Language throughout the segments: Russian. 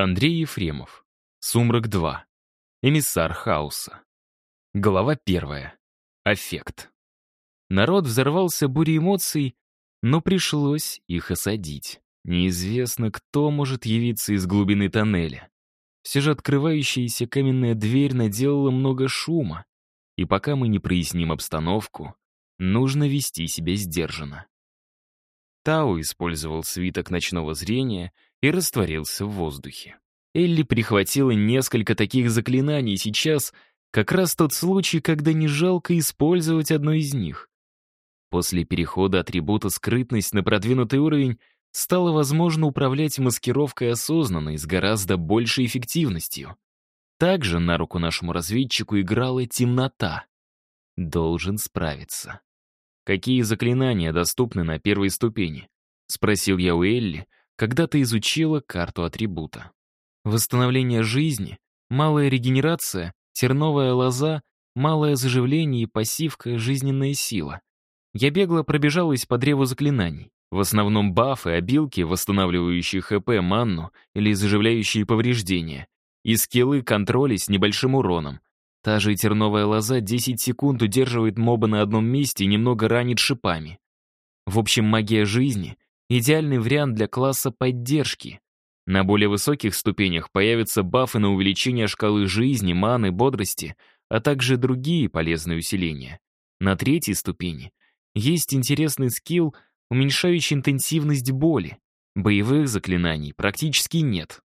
Андрей Ефремов. Сумрак 2. Эмиссар хаоса. Глава первая. Аффект. Народ взорвался бурей эмоций, но пришлось их осадить. Неизвестно, кто может явиться из глубины тоннеля. Все же открывающаяся каменная дверь наделала много шума, и пока мы не проясним обстановку, нужно вести себя сдержанно. Тау использовал свиток ночного зрения — и растворился в воздухе. Элли прихватила несколько таких заклинаний, сейчас как раз тот случай, когда не жалко использовать одно из них. После перехода атрибута «скрытность» на продвинутый уровень стало возможно управлять маскировкой осознанно и с гораздо большей эффективностью. Также на руку нашему разведчику играла темнота. Должен справиться. «Какие заклинания доступны на первой ступени?» — спросил я у Элли, когда-то изучила карту атрибута. Восстановление жизни, малая регенерация, терновая лоза, малое заживление и пассивка — жизненная сила. Я бегло пробежалась по древу заклинаний. В основном бафы, обилки, восстанавливающие ХП, манну или заживляющие повреждения. И скиллы контроля с небольшим уроном. Та же терновая лоза 10 секунд удерживает моба на одном месте и немного ранит шипами. В общем, магия жизни — Идеальный вариант для класса поддержки. На более высоких ступенях появятся бафы на увеличение шкалы жизни, маны, бодрости, а также другие полезные усиления. На третьей ступени есть интересный скилл, уменьшающий интенсивность боли. Боевых заклинаний практически нет.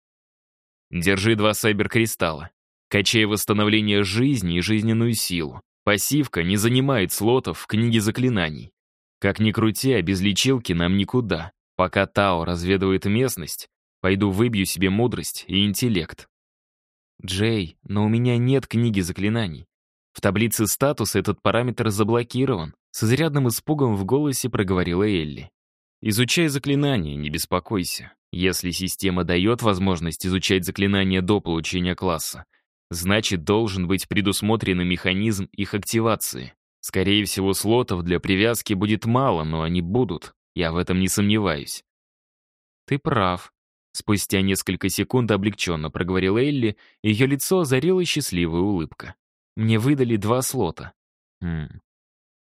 Держи два сайбер-кристалла. Качай восстановление жизни и жизненную силу. Пассивка не занимает слотов в книге заклинаний. Как ни крути, а без лечилки нам никуда. Пока Тао разведывает местность, пойду выбью себе мудрость и интеллект. Джей, но у меня нет книги заклинаний. В таблице статуса этот параметр заблокирован. С изрядным испугом в голосе проговорила Элли. Изучай заклинания, не беспокойся. Если система дает возможность изучать заклинания до получения класса, значит, должен быть предусмотрен механизм их активации. Скорее всего, слотов для привязки будет мало, но они будут. Я в этом не сомневаюсь. Ты прав. Спустя несколько секунд облегченно проговорила Элли, ее лицо озарила счастливая улыбка. Мне выдали два слота. Хм.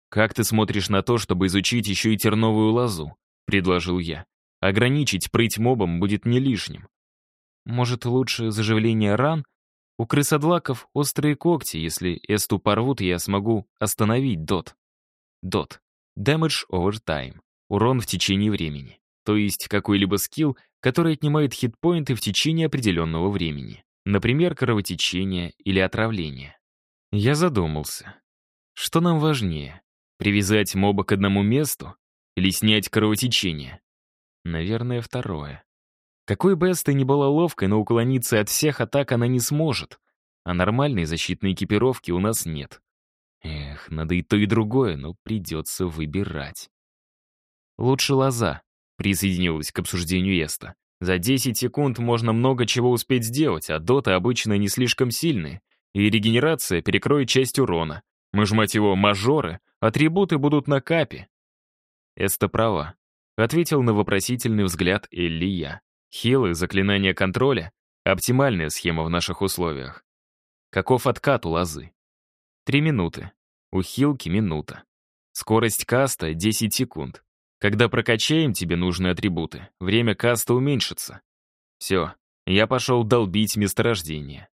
«Как ты смотришь на то, чтобы изучить еще и терновую лозу?» — предложил я. «Ограничить прыть мобом будет не лишним». «Может, лучше заживление ран?» У крысодлаков острые когти, если эсту порвут, я смогу остановить дот. Дот. Damage over time. Урон в течение времени. То есть какой-либо скилл, который отнимает хитпоинты в течение определенного времени. Например, кровотечение или отравление. Я задумался. Что нам важнее? Привязать моба к одному месту или снять кровотечение? Наверное, второе. Какой бы Эста ни была ловкой, но уклониться от всех атак она не сможет. А нормальной защитной экипировки у нас нет. Эх, надо и то, и другое, но придется выбирать. Лучше лоза, присоединилась к обсуждению Эста. За 10 секунд можно много чего успеть сделать, а доты обычно не слишком сильные, и регенерация перекроет часть урона. Мы ж, мать его, мажоры, атрибуты будут на капе. Эста права, ответил на вопросительный взгляд Элли я. Хилы, заклинания контроля — оптимальная схема в наших условиях. Каков откат у лозы? Три минуты. У хилки минута. Скорость каста — 10 секунд. Когда прокачаем тебе нужные атрибуты, время каста уменьшится. Все, я пошел долбить месторождение.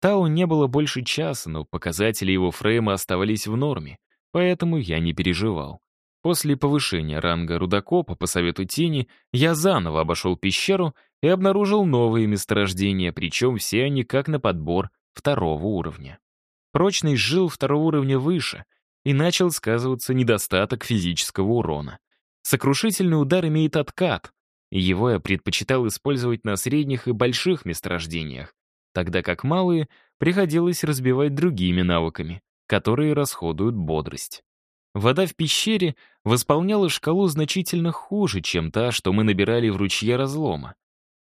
Тау не было больше часа, но показатели его фрейма оставались в норме, поэтому я не переживал. После повышения ранга рудокопа по совету тени я заново обошел пещеру и обнаружил новые месторождения, причем все они как на подбор второго уровня. Прочность жил второго уровня выше, и начал сказываться недостаток физического урона. Сокрушительный удар имеет откат, и его я предпочитал использовать на средних и больших месторождениях, тогда как малые приходилось разбивать другими навыками, которые расходуют бодрость. Вода в пещере восполняла шкалу значительно хуже, чем та, что мы набирали в ручье разлома.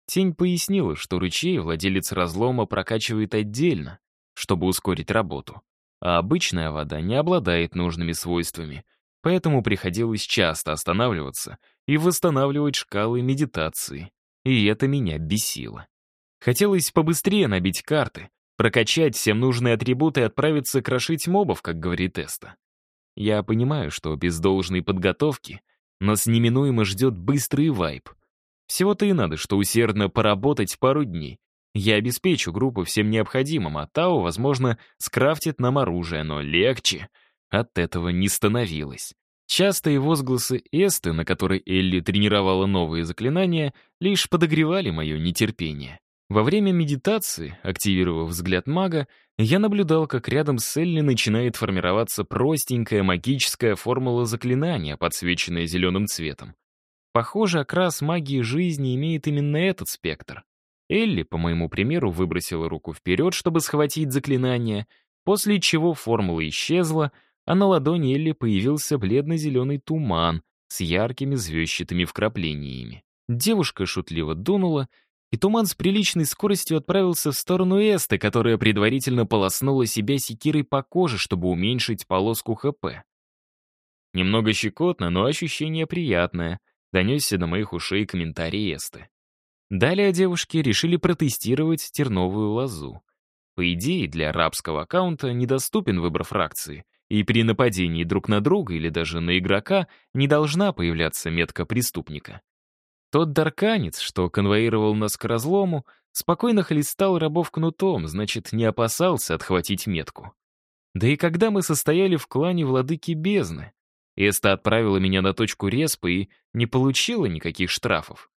Тень пояснила, что ручей владелец разлома прокачивает отдельно, чтобы ускорить работу, а обычная вода не обладает нужными свойствами, поэтому приходилось часто останавливаться и восстанавливать шкалы медитации, и это меня бесило. Хотелось побыстрее набить карты, прокачать всем нужные атрибуты и отправиться крошить мобов, как говорит Эста. Я понимаю, что без должной подготовки нас неминуемо ждет быстрый вайп. Всего-то и надо, что усердно поработать пару дней. Я обеспечу группу всем необходимым, а Тау, возможно, скрафтит нам оружие, но легче от этого не становилось. Частые возгласы Эсты, на которой Элли тренировала новые заклинания, лишь подогревали мое нетерпение. Во время медитации, активировав взгляд мага, я наблюдал, как рядом с Элли начинает формироваться простенькая магическая формула заклинания, подсвеченная зеленым цветом. Похоже, окрас магии жизни имеет именно этот спектр. Элли, по моему примеру, выбросила руку вперед, чтобы схватить заклинание, после чего формула исчезла, а на ладони Элли появился бледно-зеленый туман с яркими звездчатыми вкраплениями. Девушка шутливо дунула, и туман с приличной скоростью отправился в сторону Эсты, которая предварительно полоснула себя секирой по коже, чтобы уменьшить полоску ХП. Немного щекотно, но ощущение приятное, донесся до моих ушей комментарий Эсты. Далее девушки решили протестировать терновую лозу. По идее, для арабского аккаунта недоступен выбор фракции, и при нападении друг на друга или даже на игрока не должна появляться метка преступника. Тот дарканец, что конвоировал нас к разлому, спокойно хлестал рабов кнутом, значит, не опасался отхватить метку. Да и когда мы состояли в клане владыки бездны, Эста отправила меня на точку респа и не получила никаких штрафов.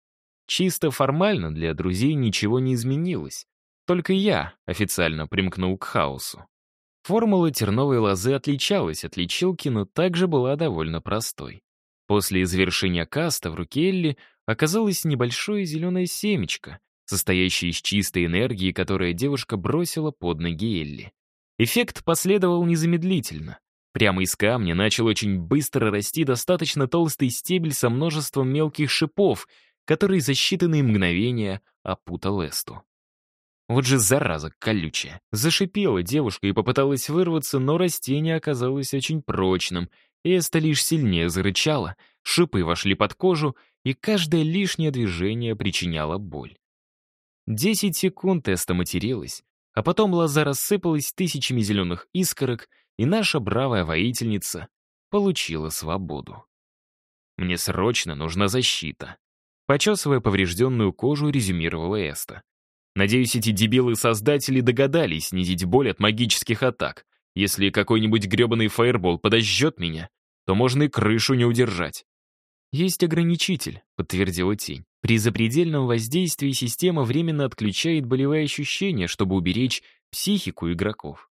Чисто формально для друзей ничего не изменилось. Только я официально примкнул к хаосу. Формула терновой лозы отличалась от лечилки, но также была довольно простой. После завершения каста в руке Элли оказалось небольшое зеленое семечко, состоящее из чистой энергии, которое девушка бросила под ноги Элли. Эффект последовал незамедлительно. Прямо из камня начал очень быстро расти достаточно толстый стебель со множеством мелких шипов, который за считанные мгновения опутал Эсту. Вот же зараза колючая. Зашипела девушка и попыталась вырваться, но растение оказалось очень прочным. Эста лишь сильнее зарычала, шипы вошли под кожу, и каждое лишнее движение причиняло боль. Десять секунд Эста материлась, а потом лоза рассыпалась тысячами зеленых искорок, и наша бравая воительница получила свободу. Мне срочно нужна защита. Почесывая поврежденную кожу, резюмировала Эста. Надеюсь, эти дебилы-создатели догадались снизить боль от магических атак. Если какой-нибудь гребаный фаербол подожжет меня, то можно и крышу не удержать. «Есть ограничитель», — подтвердила тень. «При запредельном воздействии система временно отключает болевые ощущения, чтобы уберечь психику игроков».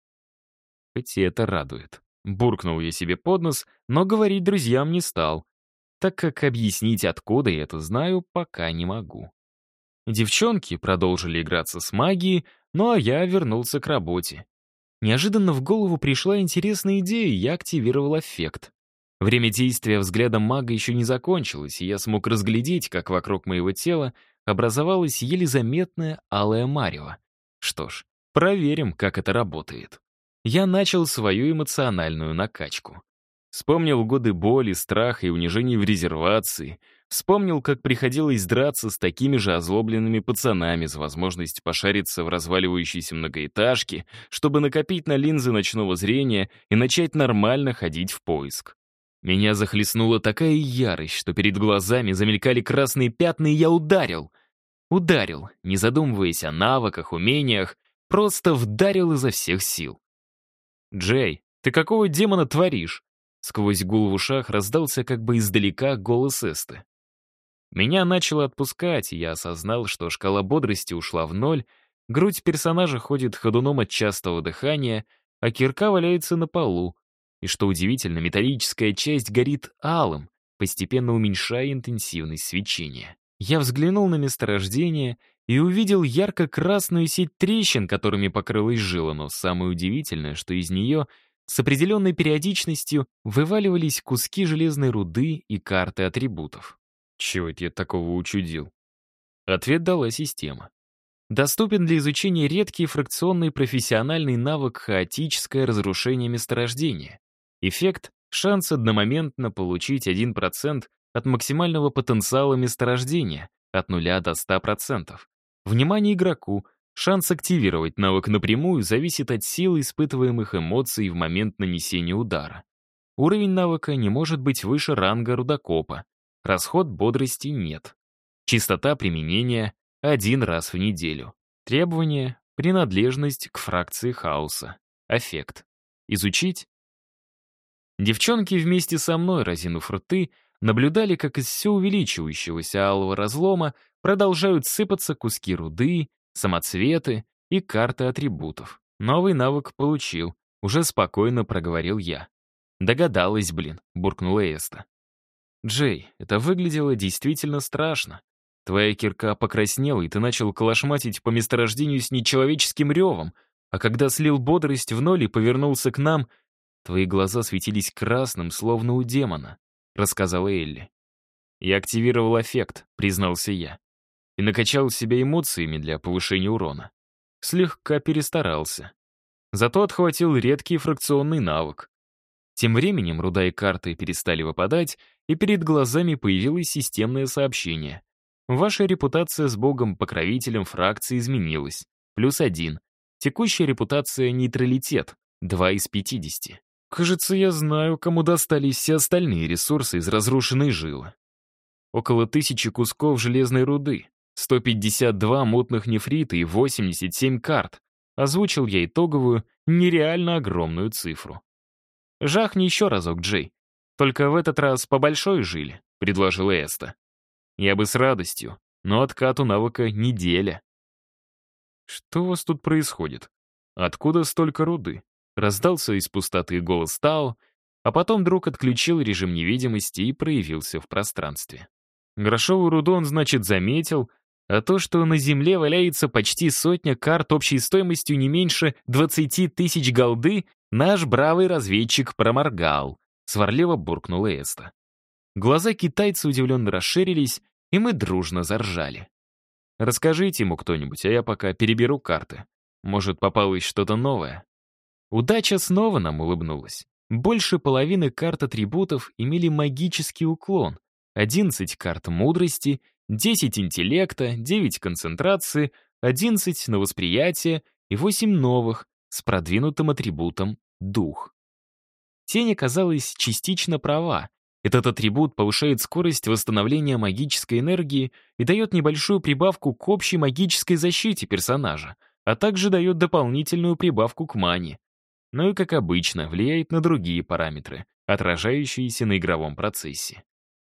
Хоть это радует. Буркнул я себе под нос, но говорить друзьям не стал, так как объяснить, откуда я это знаю, пока не могу. Девчонки продолжили играться с магией, ну а я вернулся к работе. Неожиданно в голову пришла интересная идея, и я активировал эффект. Время действия взглядом мага еще не закончилось, и я смог разглядеть, как вокруг моего тела образовалась еле заметная алая марево. Что ж, проверим, как это работает. Я начал свою эмоциональную накачку. Вспомнил годы боли, страха и унижений в резервации — Вспомнил, как приходилось драться с такими же озлобленными пацанами за возможность пошариться в разваливающейся многоэтажке, чтобы накопить на линзы ночного зрения и начать нормально ходить в поиск. Меня захлестнула такая ярость, что перед глазами замелькали красные пятна, и я ударил. Ударил, не задумываясь о навыках, умениях, просто вдарил изо всех сил. «Джей, ты какого демона творишь?» Сквозь гул в ушах раздался как бы издалека голос Эсты. Меня начало отпускать, и я осознал, что шкала бодрости ушла в ноль, грудь персонажа ходит ходуном от частого дыхания, а кирка валяется на полу. И что удивительно, металлическая часть горит алым, постепенно уменьшая интенсивность свечения. Я взглянул на месторождение и увидел ярко-красную сеть трещин, которыми покрылась жила, но самое удивительное, что из нее с определенной периодичностью вываливались куски железной руды и карты атрибутов. Чего это я такого учудил? Ответ дала система. Доступен для изучения редкий фракционный профессиональный навык хаотическое разрушение месторождения. Эффект — шанс одномоментно получить 1% от максимального потенциала месторождения от 0 до 100%. Внимание игроку. Шанс активировать навык напрямую зависит от силы испытываемых эмоций в момент нанесения удара. Уровень навыка не может быть выше ранга рудокопа. Расход бодрости нет. Частота применения — один раз в неделю. Требования — принадлежность к фракции хаоса. Эффект. Изучить? Девчонки вместе со мной, разинув рты, наблюдали, как из все увеличивающегося алого разлома продолжают сыпаться куски руды, самоцветы и карты атрибутов. Новый навык получил, уже спокойно проговорил я. «Догадалась, блин», — буркнула Эста. «Джей, это выглядело действительно страшно. Твоя кирка покраснела, и ты начал колошматить по месторождению с нечеловеческим ревом, а когда слил бодрость в ноль и повернулся к нам, твои глаза светились красным, словно у демона», — рассказала Элли. «Я активировал эффект», — признался я и накачал себя эмоциями для повышения урона. Слегка перестарался. Зато отхватил редкий фракционный навык. Тем временем руда и карты перестали выпадать, и перед глазами появилось системное сообщение. Ваша репутация с богом-покровителем фракции изменилась. Плюс один. Текущая репутация — нейтралитет. Два из пятидесяти. Кажется, я знаю, кому достались все остальные ресурсы из разрушенной жилы. Около тысячи кусков железной руды, 152 мутных нефрита и 87 карт. Озвучил я итоговую, нереально огромную цифру. «Жахни еще разок, Джей. Только в этот раз по большой жили», — предложила Эста. «Я бы с радостью, но откату навыка неделя». «Что у вас тут происходит? Откуда столько руды?» Раздался из пустоты голос Тао, а потом друг отключил режим невидимости и проявился в пространстве. Грошовую руду он, значит, заметил, а то, что на Земле валяется почти сотня карт общей стоимостью не меньше 20 тысяч голды, наш бравый разведчик проморгал. Сварливо буркнула Эста. Глаза китайца удивленно расширились, и мы дружно заржали. «Расскажите ему кто-нибудь, а я пока переберу карты. Может, попалось что-то новое?» Удача снова нам улыбнулась. Больше половины карт атрибутов имели магический уклон, 11 карт мудрости — 10 интеллекта, 9 концентрации, 11 на восприятие и 8 новых с продвинутым атрибутом «дух». Тень оказалась частично права. Этот атрибут повышает скорость восстановления магической энергии и дает небольшую прибавку к общей магической защите персонажа, а также дает дополнительную прибавку к мане. Ну и, как обычно, влияет на другие параметры, отражающиеся на игровом процессе.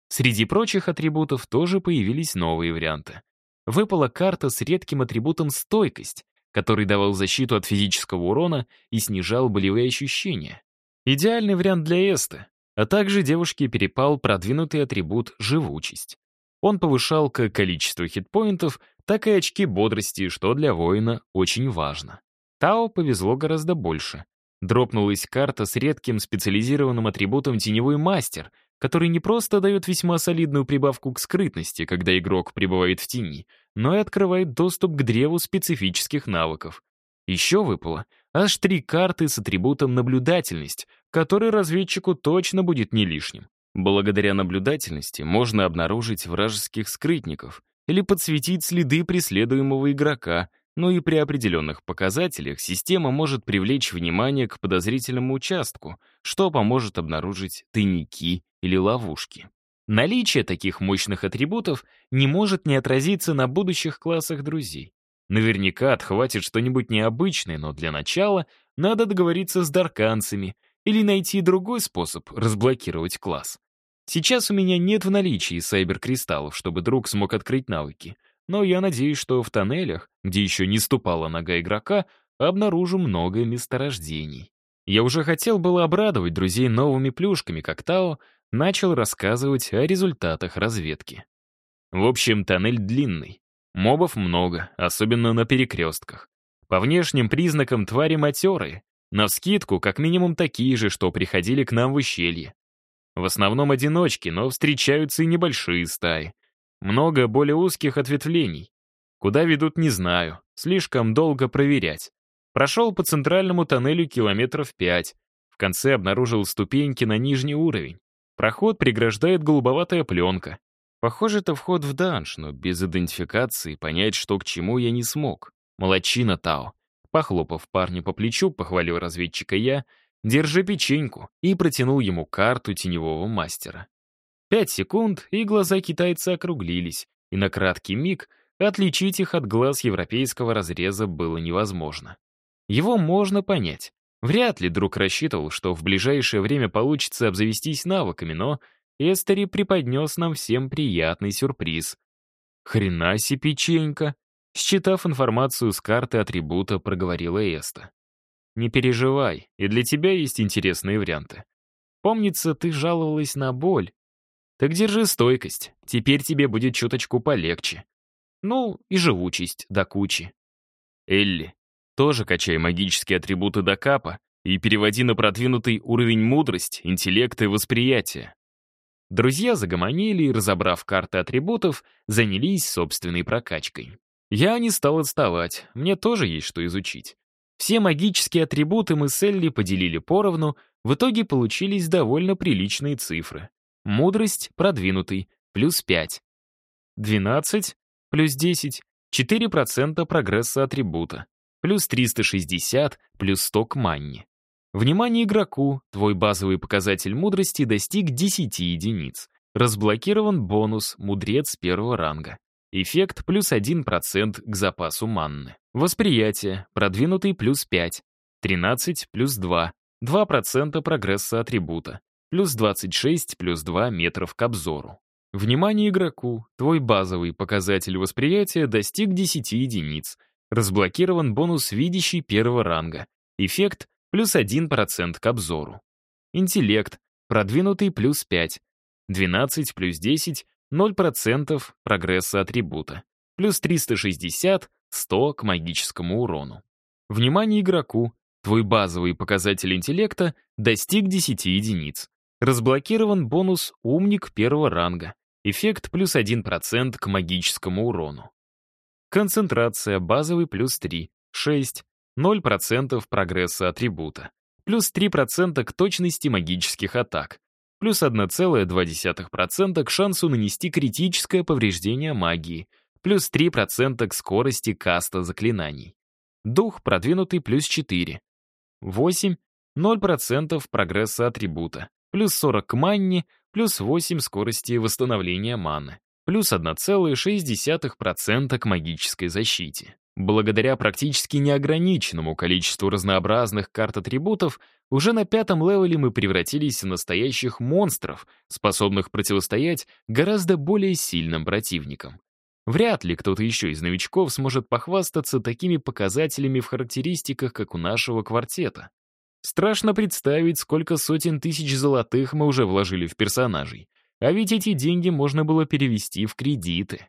Среди прочих атрибутов тоже появились новые варианты. Выпала карта с редким атрибутом «стойкость», который давал защиту от физического урона и снижал болевые ощущения. Идеальный вариант для Эсты, а также девушке перепал продвинутый атрибут «живучесть». Он повышал как количество хитпоинтов, так и очки бодрости, что для воина очень важно. Тао повезло гораздо больше. Дропнулась карта с редким специализированным атрибутом «Теневой мастер», который не просто дает весьма солидную прибавку к скрытности, когда игрок пребывает в тени, но и открывает доступ к древу специфических навыков. Еще выпало аж три карты с атрибутом «наблюдательность», который разведчику точно будет не лишним. Благодаря наблюдательности можно обнаружить вражеских скрытников или подсветить следы преследуемого игрока, но и при определенных показателях система может привлечь внимание к подозрительному участку, что поможет обнаружить тайники или ловушки. Наличие таких мощных атрибутов не может не отразиться на будущих классах друзей. Наверняка отхватит что-нибудь необычное, но для начала надо договориться с дарканцами или найти другой способ разблокировать класс. Сейчас у меня нет в наличии сайбер-кристаллов, чтобы друг смог открыть навыки, но я надеюсь, что в тоннелях, где еще не ступала нога игрока, обнаружу много месторождений. Я уже хотел было обрадовать друзей новыми плюшками, как Тао, начал рассказывать о результатах разведки. В общем, тоннель длинный. Мобов много, особенно на перекрестках. По внешним признакам твари матерые, навскидку как минимум такие же, что приходили к нам в ущелье. В основном одиночки, но встречаются и небольшие стаи. Много более узких ответвлений. Куда ведут, не знаю, слишком долго проверять. Прошел по центральному тоннелю километров пять. В конце обнаружил ступеньки на нижний уровень. Проход преграждает голубоватая пленка. Похоже, это вход в данж, но без идентификации понять, что к чему, я не смог. Молодчина, Тао. Похлопав парня по плечу, похвалил разведчика я, «Держи печеньку», и протянул ему карту теневого мастера. Пять секунд, и глаза китайца округлились, и на краткий миг отличить их от глаз европейского разреза было невозможно. Его можно понять. Вряд ли друг рассчитывал, что в ближайшее время получится обзавестись навыками, но Эстери преподнес нам всем приятный сюрприз. «Хрена себе печенька!» Считав информацию с карты атрибута, проговорила Эста. «Не переживай, и для тебя есть интересные варианты. Помнится, ты жаловалась на боль. Так держи стойкость, теперь тебе будет чуточку полегче. Ну, и живучесть до кучи. Элли, тоже качай магические атрибуты до капа и переводи на продвинутый уровень мудрость, интеллекта и восприятия. Друзья загомонили и, разобрав карты атрибутов, занялись собственной прокачкой. Я не стал отставать, мне тоже есть что изучить. Все магические атрибуты мы с Элли поделили поровну, в итоге получились довольно приличные цифры. Мудрость — продвинутый, плюс 5. 12 плюс 10 — 4% прогресса атрибута, плюс 360, плюс 100 к манне. Внимание игроку, твой базовый показатель мудрости достиг 10 единиц. Разблокирован бонус «Мудрец» первого ранга. Эффект плюс 1% к запасу манны. Восприятие, продвинутый плюс 5. 13 плюс 2. 2% прогресса атрибута. Плюс 26 плюс 2 метров к обзору. Внимание игроку, твой базовый показатель восприятия достиг 10 единиц. Разблокирован бонус «Видящий» первого ранга. Эффект плюс 1% к обзору. Интеллект, продвинутый плюс 5. 12 плюс 10 0% прогресса атрибута, плюс 360, 100 к магическому урону. Внимание игроку, твой базовый показатель интеллекта достиг 10 единиц. Разблокирован бонус «Умник» первого ранга. Эффект плюс 1% к магическому урону. Концентрация базовый плюс 3, 6, 0% прогресса атрибута. Плюс 3% к точности магических атак плюс 1,2% к шансу нанести критическое повреждение магии, плюс 3% к скорости каста заклинаний. Дух продвинутый плюс 4. 8. 0% прогресса атрибута, плюс 40 к манне, плюс 8 скорости восстановления маны, плюс 1,6% к магической защите. Благодаря практически неограниченному количеству разнообразных карт атрибутов, уже на пятом левеле мы превратились в настоящих монстров, способных противостоять гораздо более сильным противникам. Вряд ли кто-то еще из новичков сможет похвастаться такими показателями в характеристиках, как у нашего квартета. Страшно представить, сколько сотен тысяч золотых мы уже вложили в персонажей. А ведь эти деньги можно было перевести в кредиты.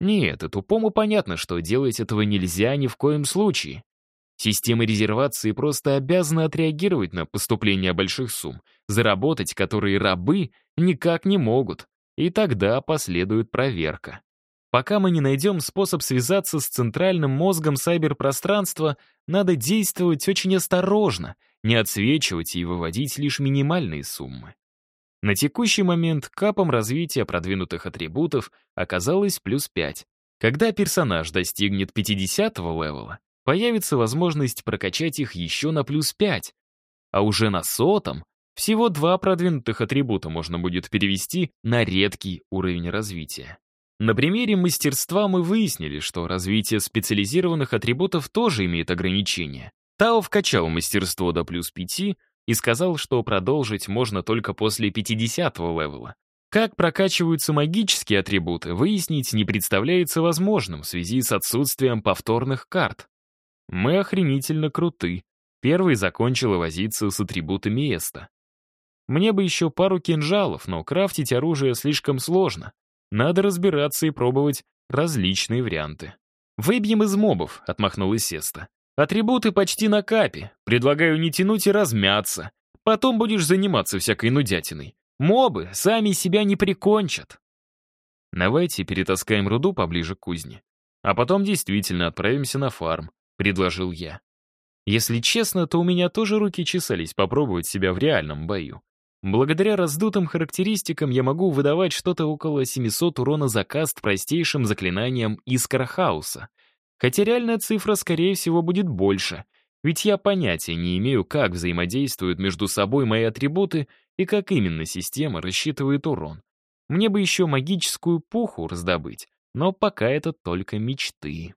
Нет, и тупому понятно, что делать этого нельзя ни в коем случае. Системы резервации просто обязаны отреагировать на поступление больших сумм, заработать которые рабы никак не могут, и тогда последует проверка. Пока мы не найдем способ связаться с центральным мозгом сайберпространства, надо действовать очень осторожно, не отсвечивать и выводить лишь минимальные суммы. На текущий момент капом развития продвинутых атрибутов оказалось плюс 5. Когда персонаж достигнет 50 левела, появится возможность прокачать их еще на плюс 5. А уже на сотом всего два продвинутых атрибута можно будет перевести на редкий уровень развития. На примере мастерства мы выяснили, что развитие специализированных атрибутов тоже имеет ограничения. Тао вкачал мастерство до плюс 5, и сказал, что продолжить можно только после 50-го левела. Как прокачиваются магические атрибуты, выяснить не представляется возможным в связи с отсутствием повторных карт. Мы охренительно круты. Первый закончил возиться с атрибутами Эста. Мне бы еще пару кинжалов, но крафтить оружие слишком сложно. Надо разбираться и пробовать различные варианты. «Выбьем из мобов», — отмахнулась Эста. Атрибуты почти на капе. Предлагаю не тянуть и размяться. Потом будешь заниматься всякой нудятиной. Мобы сами себя не прикончат. Давайте перетаскаем руду поближе к кузне. А потом действительно отправимся на фарм, предложил я. Если честно, то у меня тоже руки чесались попробовать себя в реальном бою. Благодаря раздутым характеристикам я могу выдавать что-то около 700 урона за каст простейшим заклинанием Искра Хаоса. Хотя реальная цифра, скорее всего, будет больше, ведь я понятия не имею, как взаимодействуют между собой мои атрибуты и как именно система рассчитывает урон. Мне бы еще магическую пуху раздобыть, но пока это только мечты.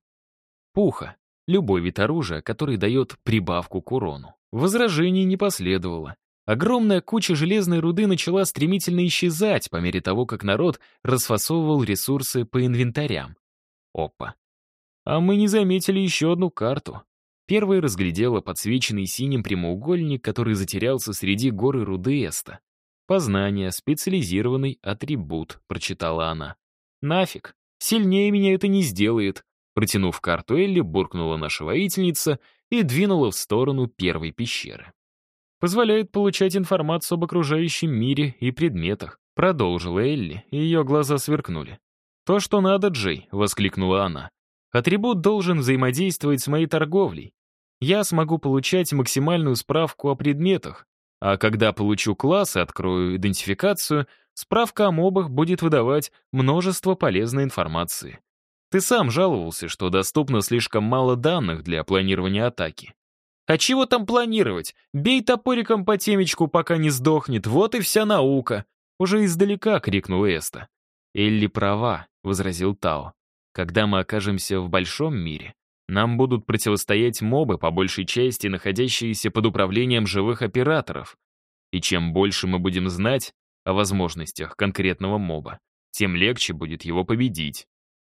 Пуха — любой вид оружия, который дает прибавку к урону. Возражений не последовало. Огромная куча железной руды начала стремительно исчезать по мере того, как народ расфасовывал ресурсы по инвентарям. Опа. А мы не заметили еще одну карту. Первой разглядела подсвеченный синим прямоугольник, который затерялся среди горы руды Эста. «Познание, специализированный атрибут», — прочитала она. «Нафиг, сильнее меня это не сделает», Протянув карту Элли, буркнула наша воительница и двинула в сторону первой пещеры. «Позволяет получать информацию об окружающем мире и предметах», продолжила Элли, и ее глаза сверкнули. «То, что надо, Джей», — воскликнула она. «Атрибут должен взаимодействовать с моей торговлей. Я смогу получать максимальную справку о предметах, а когда получу класс и открою идентификацию, справка о мобах будет выдавать множество полезной информации. Ты сам жаловался, что доступно слишком мало данных для планирования атаки. А чего там планировать? Бей топориком по темечку, пока не сдохнет, вот и вся наука. Уже издалека крикнул Эста. Элли права, возразил Тао. Когда мы окажемся в большом мире, нам будут противостоять мобы, по большей части находящиеся под управлением живых операторов. И чем больше мы будем знать о возможностях конкретного моба, тем легче будет его победить.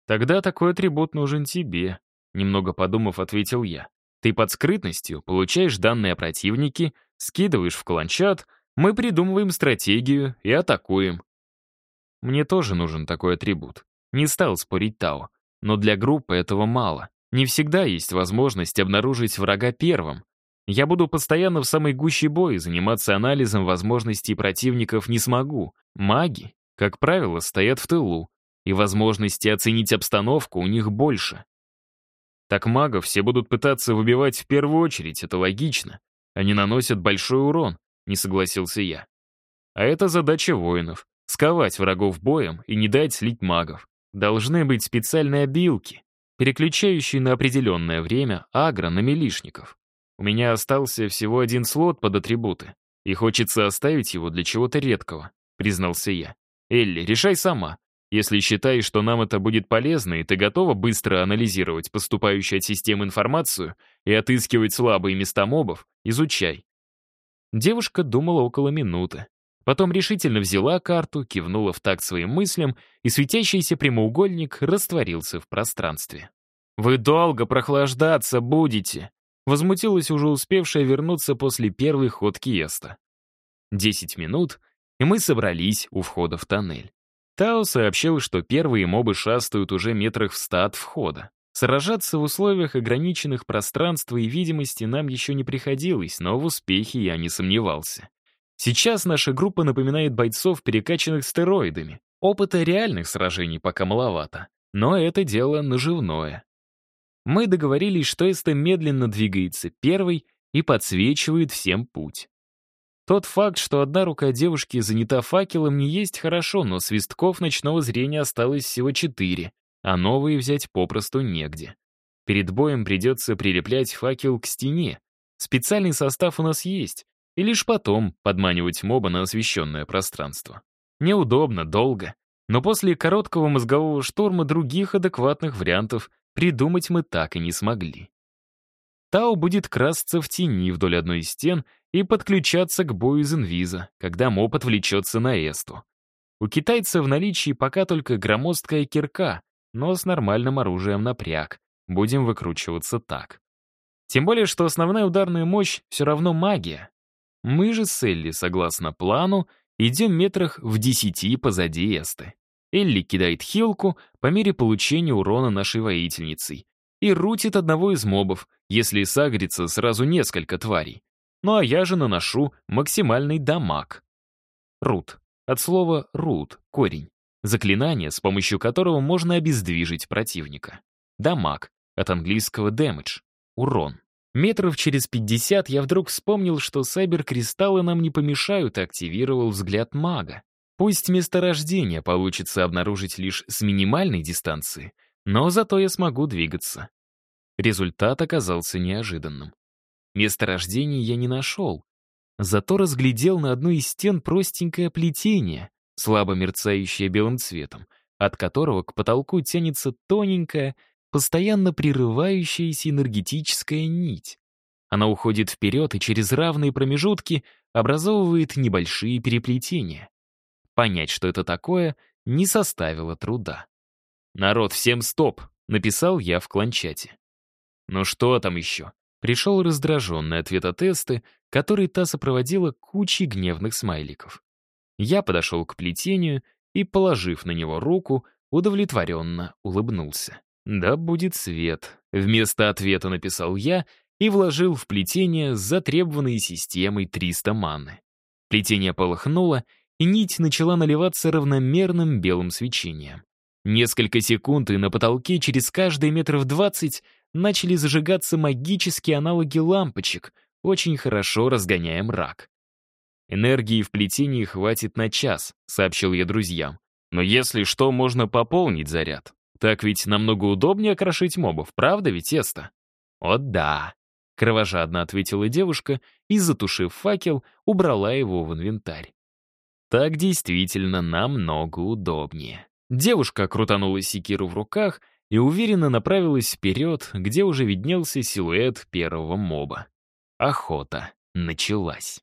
Тогда такой атрибут нужен тебе, немного подумав, ответил я. Ты под скрытностью получаешь данные о противнике, скидываешь в кланчат, мы придумываем стратегию и атакуем. Мне тоже нужен такой атрибут. Не стал спорить Тао. Но для группы этого мало. Не всегда есть возможность обнаружить врага первым. Я буду постоянно в самой гуще боя, заниматься анализом возможностей противников не смогу. Маги, как правило, стоят в тылу, и возможности оценить обстановку у них больше. Так магов все будут пытаться выбивать в первую очередь, это логично. Они наносят большой урон, не согласился я. А это задача воинов — сковать врагов боем и не дать слить магов. Должны быть специальные обилки, переключающий на определенное время агро на милишников. У меня остался всего один слот под атрибуты, и хочется оставить его для чего-то редкого, признался я. Элли, решай сама. Если считаешь, что нам это будет полезно, и ты готова быстро анализировать поступающую от системы информацию и отыскивать слабые места мобов, изучай. Девушка думала около минуты. Потом решительно взяла карту, кивнула в такт своим мыслям, и светящийся прямоугольник растворился в пространстве. «Вы долго прохлаждаться будете!» Возмутилась уже успевшая вернуться после первой ходки Эста. Десять минут, и мы собрались у входа в тоннель. Тао сообщил, что первые мобы шастают уже метрах в ста от входа. Сражаться в условиях ограниченных пространства и видимости нам еще не приходилось, но в успехе я не сомневался. Сейчас наша группа напоминает бойцов, перекачанных стероидами. Опыта реальных сражений пока маловато, но это дело наживное. Мы договорились, что Эста медленно двигается первой и подсвечивает всем путь. Тот факт, что одна рука девушки занята факелом, не есть хорошо, но свистков ночного зрения осталось всего четыре, а новые взять попросту негде. Перед боем придется прилеплять факел к стене. Специальный состав у нас есть, и лишь потом подманивать моба на освещенное пространство. Неудобно, долго, но после короткого мозгового штурма других адекватных вариантов придумать мы так и не смогли. Тао будет красться в тени вдоль одной из стен и подключаться к бою из инвиза, когда моб отвлечется на эсту. У китайца в наличии пока только громоздкая кирка, но с нормальным оружием напряг. Будем выкручиваться так. Тем более, что основная ударная мощь все равно магия, мы же с Элли, согласно плану, идем метрах в десяти позади Эсты. Элли кидает хилку по мере получения урона нашей воительницей и рутит одного из мобов, если сагрится сразу несколько тварей. Ну а я же наношу максимальный дамаг. Рут. От слова «рут» — корень. Заклинание, с помощью которого можно обездвижить противника. Дамаг. От английского damage — урон. Метров через 50 я вдруг вспомнил, что сайбер-кристаллы нам не помешают, и активировал взгляд мага. Пусть месторождение получится обнаружить лишь с минимальной дистанции, но зато я смогу двигаться. Результат оказался неожиданным. Месторождение я не нашел, зато разглядел на одной из стен простенькое плетение, слабо мерцающее белым цветом, от которого к потолку тянется тоненькая, постоянно прерывающаяся энергетическая нить. Она уходит вперед и через равные промежутки образовывает небольшие переплетения. Понять, что это такое, не составило труда. «Народ, всем стоп!» — написал я в кланчате. «Ну что там еще?» Пришел раздраженный ответ от Эсты, который та сопроводила кучей гневных смайликов. Я подошел к плетению и, положив на него руку, удовлетворенно улыбнулся. «Да будет свет», — вместо ответа написал я и вложил в плетение с затребованной системой 300 маны. Плетение полыхнуло, и нить начала наливаться равномерным белым свечением. Несколько секунд, и на потолке через каждые метров двадцать начали зажигаться магические аналоги лампочек, очень хорошо разгоняя мрак. «Энергии в плетении хватит на час», — сообщил я друзьям. «Но если что, можно пополнить заряд. Так ведь намного удобнее крошить мобов, правда ведь, Эста? «О да», — кровожадно ответила девушка и, затушив факел, убрала его в инвентарь. «Так действительно намного удобнее». Девушка крутанула секиру в руках и уверенно направилась вперед, где уже виднелся силуэт первого моба. Охота началась.